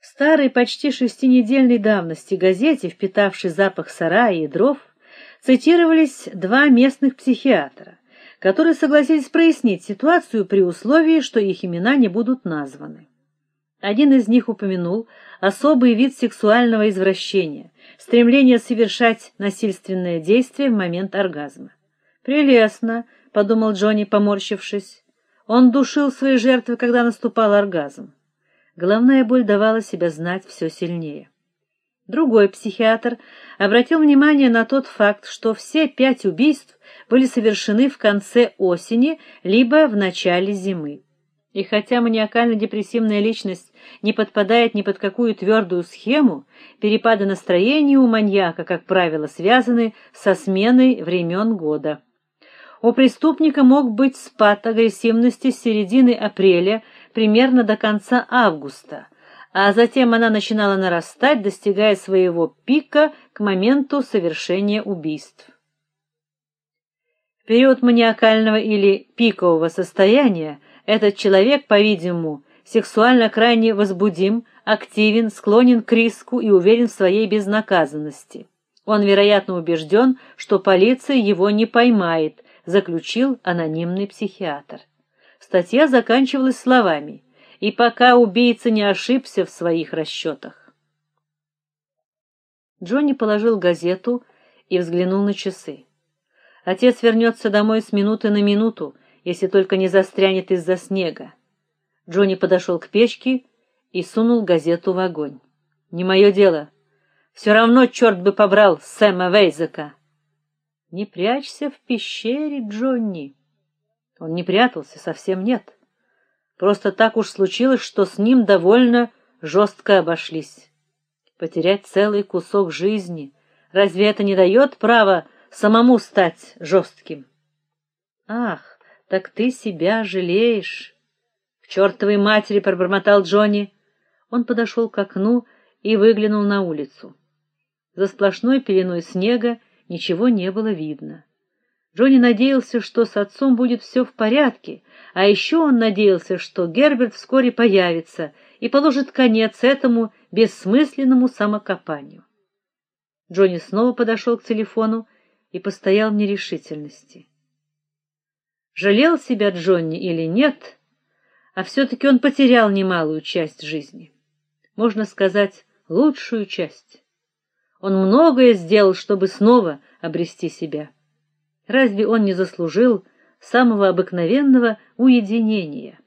старой почти шестинедельной давности газете, впитавшей запах сарая и дров, цитировались два местных психиатра, которые согласились прояснить ситуацию при условии, что их имена не будут названы. Один из них упомянул особый вид сексуального извращения стремление совершать насильственное действие в момент оргазма. Прелестно, подумал Джонни, поморщившись. Он душил свои жертвы, когда наступал оргазм. Головная боль давала себя знать все сильнее. Другой психиатр обратил внимание на тот факт, что все пять убийств были совершены в конце осени либо в начале зимы. И хотя маниакально-депрессивная личность не подпадает ни под какую твердую схему, перепады настроения у маньяка, как правило, связаны со сменой времен года. У преступника мог быть спад агрессивности с середины апреля примерно до конца августа, а затем она начинала нарастать, достигая своего пика к моменту совершения убийств. В период маниакального или пикового состояния этот человек, по-видимому, сексуально крайне возбудим, активен, склонен к риску и уверен в своей безнаказанности. Он, вероятно, убежден, что полиция его не поймает, заключил анонимный психиатр. Статья заканчивалась словами: "И пока убийца не ошибся в своих расчетах». Джонни положил газету и взглянул на часы. Отец вернется домой с минуты на минуту, если только не застрянет из-за снега. Джонни подошел к печке и сунул газету в огонь. Не мое дело. Все равно черт бы побрал Сэма Вейзека. Не прячься в пещере, Джонни. Он не прятался, совсем нет. Просто так уж случилось, что с ним довольно жестко обошлись. Потерять целый кусок жизни, разве это не дает права самому стать жестким? Ах, так ты себя жалеешь. К чертовой матери пробормотал Джонни. Он подошел к окну и выглянул на улицу. За сплошной пеленой снега ничего не было видно. Джонни надеялся, что с отцом будет все в порядке, а еще он надеялся, что Герберт вскоре появится и положит конец этому бессмысленному самокопанию. Джонни снова подошел к телефону и постоял в нерешительности. Жалел себя Джонни или нет, а все таки он потерял немалую часть жизни. Можно сказать, лучшую часть. Он многое сделал, чтобы снова обрести себя. Разве он не заслужил самого обыкновенного уединения?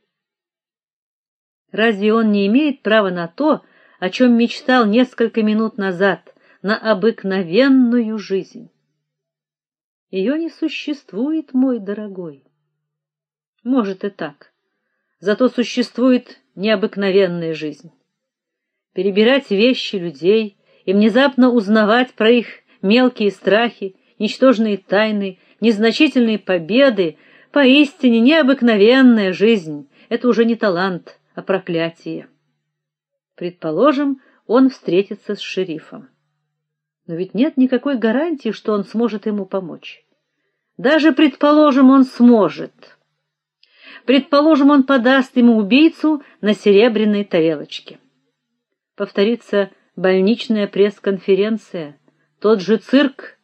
Разве он не имеет права на то, о чем мечтал несколько минут назад, на обыкновенную жизнь? Ее не существует, мой дорогой. Может и так. Зато существует необыкновенная жизнь. Перебирать вещи людей и внезапно узнавать про их мелкие страхи, ничтожные тайны, незначительные победы, поистине необыкновенная жизнь. Это уже не талант, а проклятие. Предположим, он встретится с шерифом. Но ведь нет никакой гарантии, что он сможет ему помочь. Даже предположим, он сможет. Предположим, он подаст ему убийцу на серебряной тарелочке. Повторится больничная пресс-конференция, тот же цирк,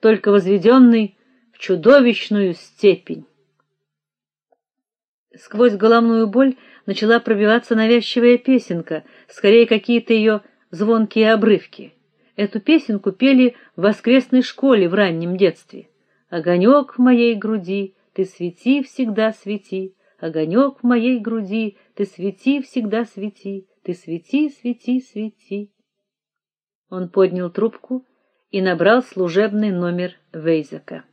только возведенный чудовищную степень. Сквозь головную боль начала пробиваться навязчивая песенка, скорее какие-то ее звонкие обрывки. Эту песенку пели в воскресной школе в раннем детстве. Огонек в моей груди, ты свети, всегда свети, огонек в моей груди, ты свети, всегда свети, ты свети, свети, свети. Он поднял трубку и набрал служебный номер Вейзака.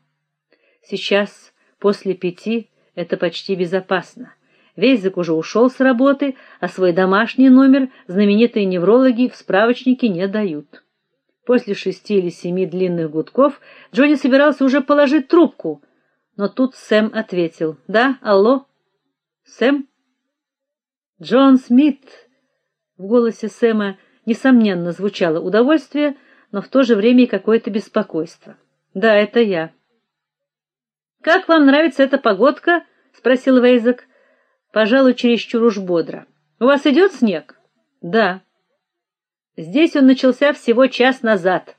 Сейчас после пяти это почти безопасно. Вейзак уже ушел с работы, а свой домашний номер знаменитые неврологи в справочнике не дают. После шести или семи длинных гудков Джонни собирался уже положить трубку, но тут Сэм ответил: "Да, алло. Сэм? Джон Смит. В голосе Сэма несомненно звучало удовольствие, но в то же время и какое-то беспокойство. Да, это я. Как вам нравится эта погодка? спросил Вейзек. Пожалуй, чересчур уж бодро. У вас идет снег? Да. Здесь он начался всего час назад.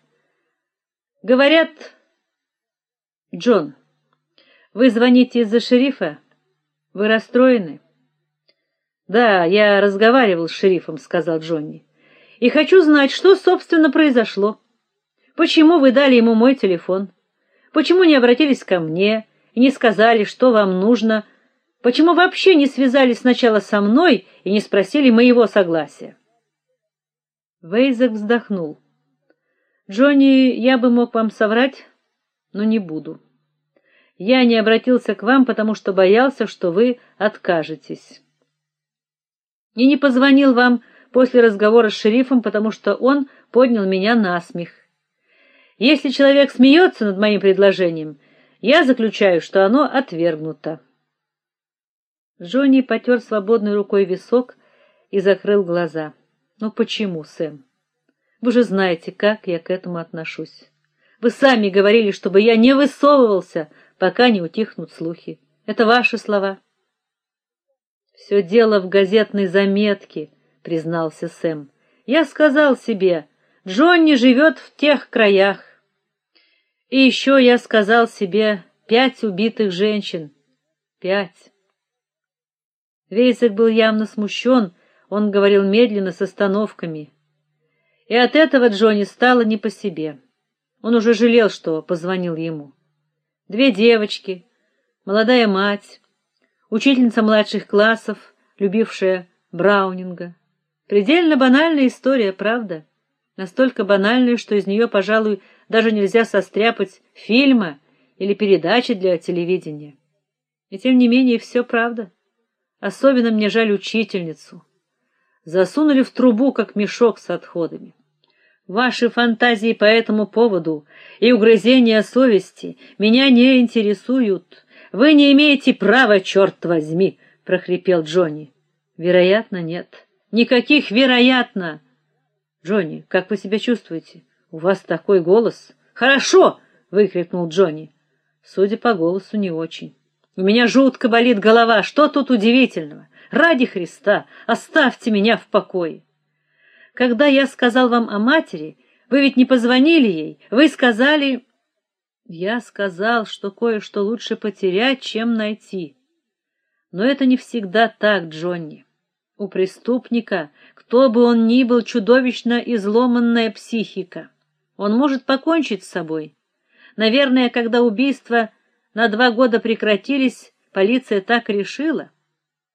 Говорят, Джон, вы звоните из-за шерифа? Вы расстроены? Да, я разговаривал с шерифом, сказал Джонни. И хочу знать, что собственно произошло. Почему вы дали ему мой телефон? Почему не обратились ко мне и не сказали, что вам нужно? Почему вообще не связались сначала со мной и не спросили моего согласия? Вейзек вздохнул. Джонни, я бы мог вам соврать, но не буду. Я не обратился к вам, потому что боялся, что вы откажетесь. И не позвонил вам после разговора с шерифом, потому что он поднял меня на смех. Если человек смеется над моим предложением, я заключаю, что оно отвергнуто. Джонни потер свободной рукой висок и закрыл глаза. Ну почему, Сэм? Вы же знаете, как я к этому отношусь. Вы сами говорили, чтобы я не высовывался, пока не утихнут слухи. Это ваши слова. Все дело в газетной заметке, признался Сэм. Я сказал себе, Джонни живет в тех краях. И еще я сказал себе пять убитых женщин. Пять. Вейзек был явно смущен, он говорил медленно, с остановками. И от этого Джонни стало не по себе. Он уже жалел, что позвонил ему. Две девочки, молодая мать, учительница младших классов, любившая Браунинга. Предельно банальная история, правда? Настолько банальная, что из нее, пожалуй, даже нельзя состряпать фильма или передачи для телевидения. И тем не менее все правда. Особенно мне жаль учительницу. Засунули в трубу как мешок с отходами. Ваши фантазии по этому поводу и угрызения совести меня не интересуют. Вы не имеете права, черт возьми, прохрипел Джонни. Вероятно, нет. Никаких вероятно. Джонни, как вы себя чувствуете? У вас такой голос. Хорошо, выкрикнул Джонни. Судя по голосу, не очень. У меня жутко болит голова. Что тут удивительного? Ради Христа, оставьте меня в покое. Когда я сказал вам о матери, вы ведь не позвонили ей. Вы сказали Я сказал, что кое-что лучше потерять, чем найти. Но это не всегда так, Джонни. У преступника, кто бы он ни был, чудовищно изломанная психика. Он может покончить с собой. Наверное, когда убийства на два года прекратились, полиция так решила.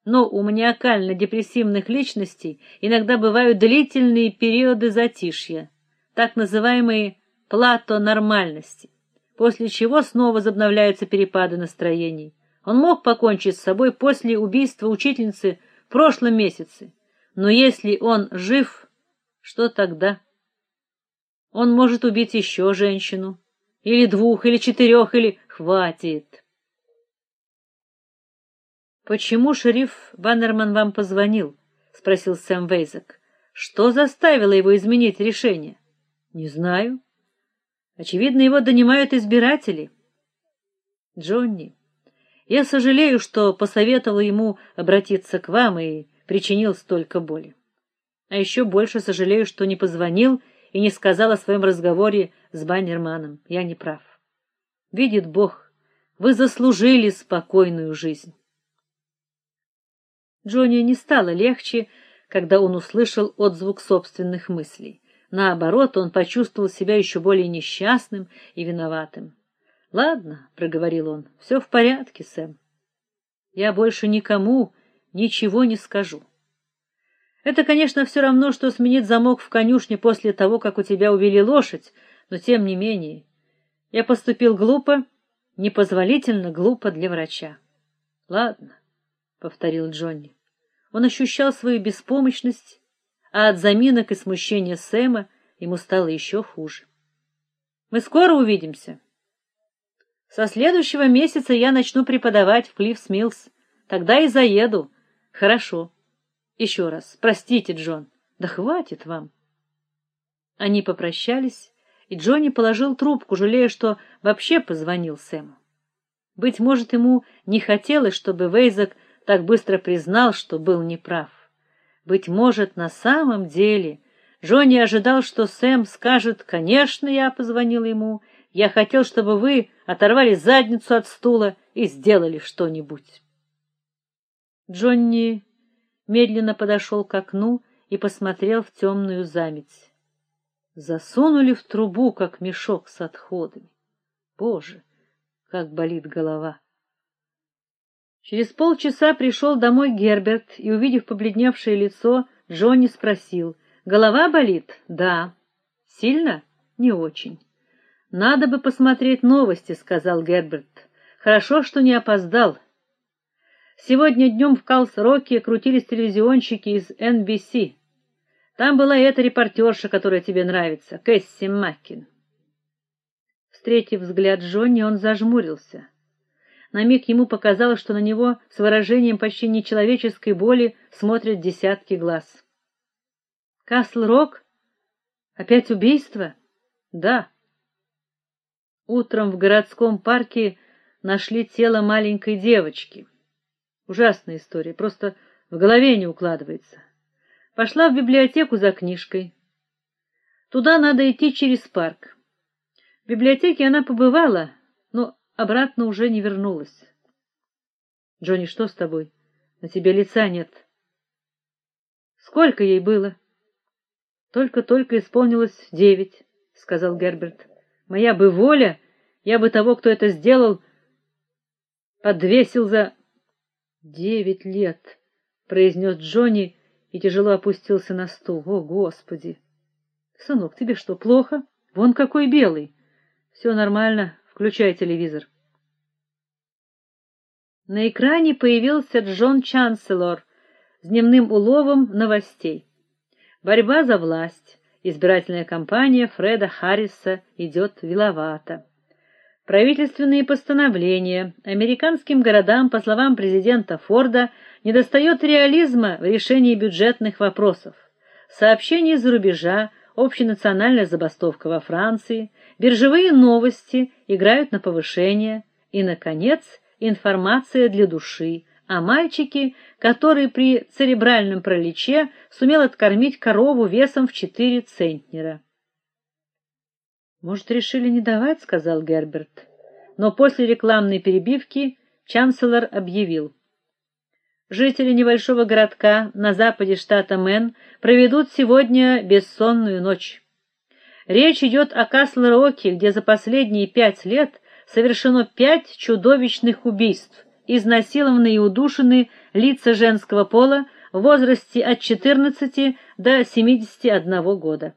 Но у маниакально-депрессивных личностей иногда бывают длительные периоды затишья, так называемые плато нормальности, после чего снова возобновляются перепады настроений. Он мог покончить с собой после убийства учительницы в прошлом месяце. Но если он жив, что тогда? Он может убить еще женщину, или двух, или четырех, или хватит. Почему шериф Баннерман вам позвонил? спросил Сэм Вейзек. Что заставило его изменить решение? Не знаю. Очевидно, его донимают избиратели. Джонни, я сожалею, что посоветовал ему обратиться к вам и причинил столько боли. А еще больше сожалею, что не позвонил и не сказал о своем разговоре с Баннерманом. Я не прав. Видит Бог, вы заслужили спокойную жизнь. Джонни не стало легче, когда он услышал отзвук собственных мыслей. Наоборот, он почувствовал себя еще более несчастным и виноватым. "Ладно", проговорил он. «все в порядке, Сэм. Я больше никому ничего не скажу. Это, конечно, все равно что сменить замок в конюшне после того, как у тебя увели лошадь, но тем не менее я поступил глупо, непозволительно глупо для врача. Ладно, повторил Джонни. Он ощущал свою беспомощность, а от заминок и смущения Сэма ему стало еще хуже. Мы скоро увидимся. Со следующего месяца я начну преподавать в Клиффс Миллс. Тогда и заеду. Хорошо. Еще раз. Простите, Джон. Да хватит вам. Они попрощались, и Джонни положил трубку, жалея, что вообще позвонил Сэму. Быть может, ему не хотелось, чтобы Вейзак так быстро признал, что был неправ. Быть может, на самом деле Джонни ожидал, что Сэм скажет: "Конечно, я позвонил ему. Я хотел, чтобы вы оторвали задницу от стула и сделали что-нибудь". Джонни медленно подошел к окну и посмотрел в темную заметь. Засунули в трубу, как мешок с отходами. Боже, как болит голова. Через полчаса пришел домой Герберт и, увидев побледневшее лицо, Джонни спросил: "Голова болит?" "Да". "Сильно?" "Не очень". "Надо бы посмотреть новости", сказал Герберт. "Хорошо, что не опоздал. Сегодня днем в Калс-Роке крутились телевизионщики из NBC. Там была эта репортерша, которая тебе нравится, Кэсси Маккин. Встретив взгляд Джонни, он зажмурился. На миг ему показалось, что на него с выражением почти нечеловеческой боли смотрят десятки глаз. Касл-Рок? Опять убийство? Да. Утром в городском парке нашли тело маленькой девочки. Ужасная история, просто в голове не укладывается. Пошла в библиотеку за книжкой. Туда надо идти через парк. В библиотеке она побывала, но обратно уже не вернулась. Джонни, что с тобой? На тебе лица нет. Сколько ей было? Только-только исполнилось девять, сказал Герберт. Моя бы воля, я бы того, кто это сделал, подвесил за Девять лет, произнес Джонни и тяжело опустился на стул. О, господи. Сынок, тебе что, плохо? Вон какой белый. Все нормально, включай телевизор. На экране появился Джон Чанселор с дневным уловом новостей. Борьба за власть. Избирательная кампания Фреда Харриса идет виловато. Правительственные постановления. Американским городам, по словам президента Форда, недостает реализма в решении бюджетных вопросов. Сообщения из-за рубежа, общенациональная забастовка во Франции, биржевые новости играют на повышение и наконец, информация для души о мальчике, который при церебральном параличе сумел откормить корову весом в 4 центнера. Может, решили не давать, сказал Герберт. Но после рекламной перебивки Чанселор объявил: Жители небольшого городка на западе штата Мэн проведут сегодня бессонную ночь. Речь идет о Касл-Роке, где за последние пять лет совершено пять чудовищных убийств. Изнасилованы и удушены лица женского пола в возрасте от 14 до 71 года.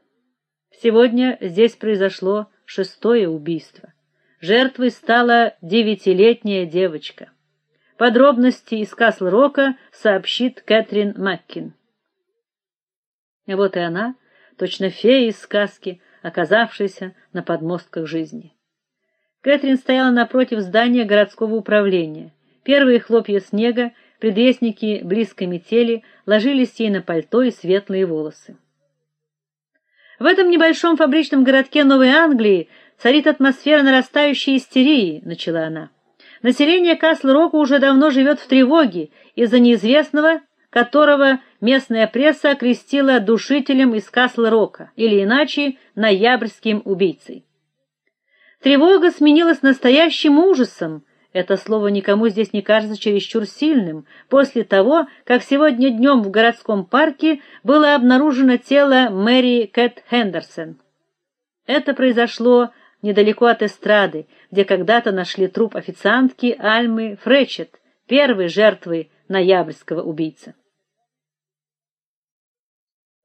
Сегодня здесь произошло шестое убийство. Жертвой стала девятилетняя девочка. Подробности из Касл-Рока сообщит Кэтрин Маккин. Вот и она, точно фея из сказки, оказавшаяся на подмостках жизни. Кэтрин стояла напротив здания городского управления. Первые хлопья снега, предвестники близкой метели, ложились ей на пальто и светлые волосы. В этом небольшом фабричном городке Новой Англии царит атмосфера нарастающей истерии, начала она. Население Касл-Рока уже давно живет в тревоге из-за неизвестного, которого местная пресса окрестила душителем из Касл-Рока, или иначе ноябрьским убийцей. Тревога сменилась настоящим ужасом, это слово никому здесь не кажется чересчур сильным, после того, как сегодня днем в городском парке было обнаружено тело Мэри Кэт Хендерсон. Это произошло недалеко от эстрады, где когда-то нашли труп официантки Альмы Фречет, первой жертвы ноябрьского убийцы.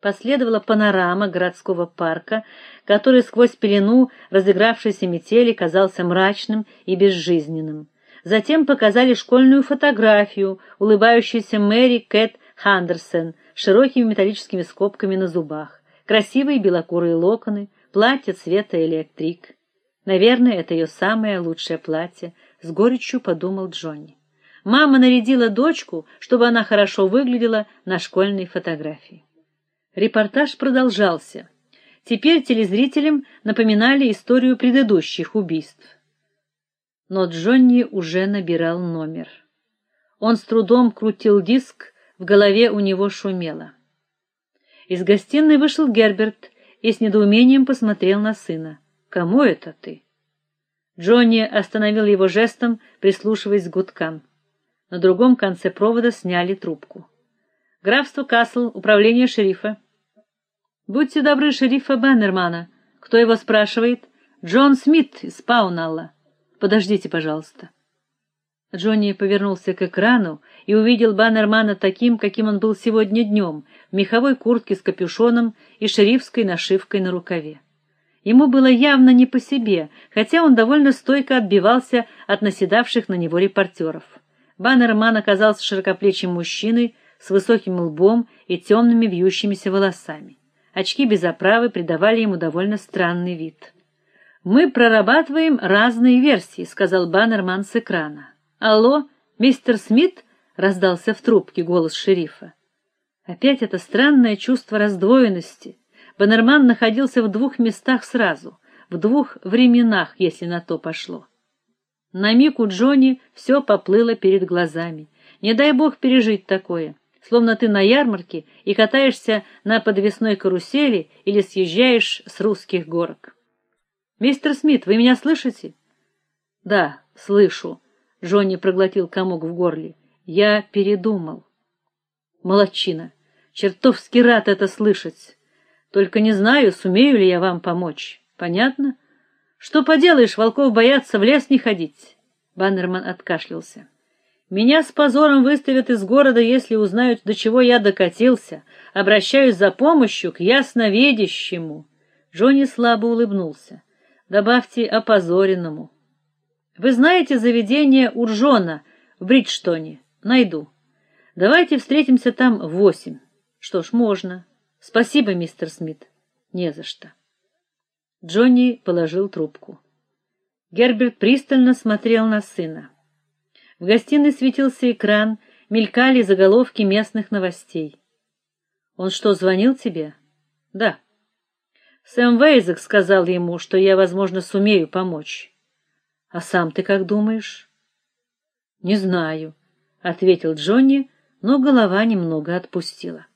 Последовала панорама городского парка, который сквозь пелену разыгравшейся метели казался мрачным и безжизненным. Затем показали школьную фотографию улыбающейся Мэри Кэт Хандерсон с широкими металлическими скобками на зубах, красивые белокурые локоны, платье цвета электрик. Наверное, это ее самое лучшее платье, с горечью подумал Джонни. Мама нарядила дочку, чтобы она хорошо выглядела на школьной фотографии. Репортаж продолжался. Теперь телезрителям напоминали историю предыдущих убийств но Джонни уже набирал номер. Он с трудом крутил диск, в голове у него шумело. Из гостиной вышел Герберт и с недоумением посмотрел на сына. "Кому это ты?" Джонни остановил его жестом, прислушиваясь к гудкам. На другом конце провода сняли трубку. Графство Касл, управление шерифа. Будьте добры, шерифа Баннермана. Кто его спрашивает? Джон Смит из Пауналла. Подождите, пожалуйста. Джонни повернулся к экрану и увидел Баннермана таким, каким он был сегодня днем, в меховой куртке с капюшоном и шерифской нашивкой на рукаве. Ему было явно не по себе, хотя он довольно стойко отбивался от наседавших на него репортеров. Баннерман оказался широкоплечим мужчиной с высоким лбом и темными вьющимися волосами. Очки без оправы придавали ему довольно странный вид. Мы прорабатываем разные версии, сказал Баннерман с экрана. Алло, мистер Смит, раздался в трубке голос шерифа. Опять это странное чувство раздвоенности. Баннерман находился в двух местах сразу, в двух временах, если на то пошло. На миг у Джонни все поплыло перед глазами. Не дай бог пережить такое, словно ты на ярмарке и катаешься на подвесной карусели или съезжаешь с русских горок. Мистер Смит, вы меня слышите? Да, слышу. Джонни проглотил комок в горле. Я передумал. Молодчина. Чертовски рад это слышать. Только не знаю, сумею ли я вам помочь. Понятно? Что поделаешь, волков боятся в лес не ходить. Баннерман откашлялся. Меня с позором выставят из города, если узнают, до чего я докатился. Обращаюсь за помощью к ясновидящему. Джонни слабо улыбнулся. Добавьте опозоренному. Вы знаете заведение Уржона в Бриджтоне? Найду. Давайте встретимся там в восемь. Что ж, можно. Спасибо, мистер Смит. Не за что. Джонни положил трубку. Герберт пристально смотрел на сына. В гостиной светился экран, мелькали заголовки местных новостей. Он что, звонил тебе? Да. Сэм Вейзек сказал ему, что я, возможно, сумею помочь. А сам ты как думаешь? Не знаю, ответил Джонни, но голова немного отпустила.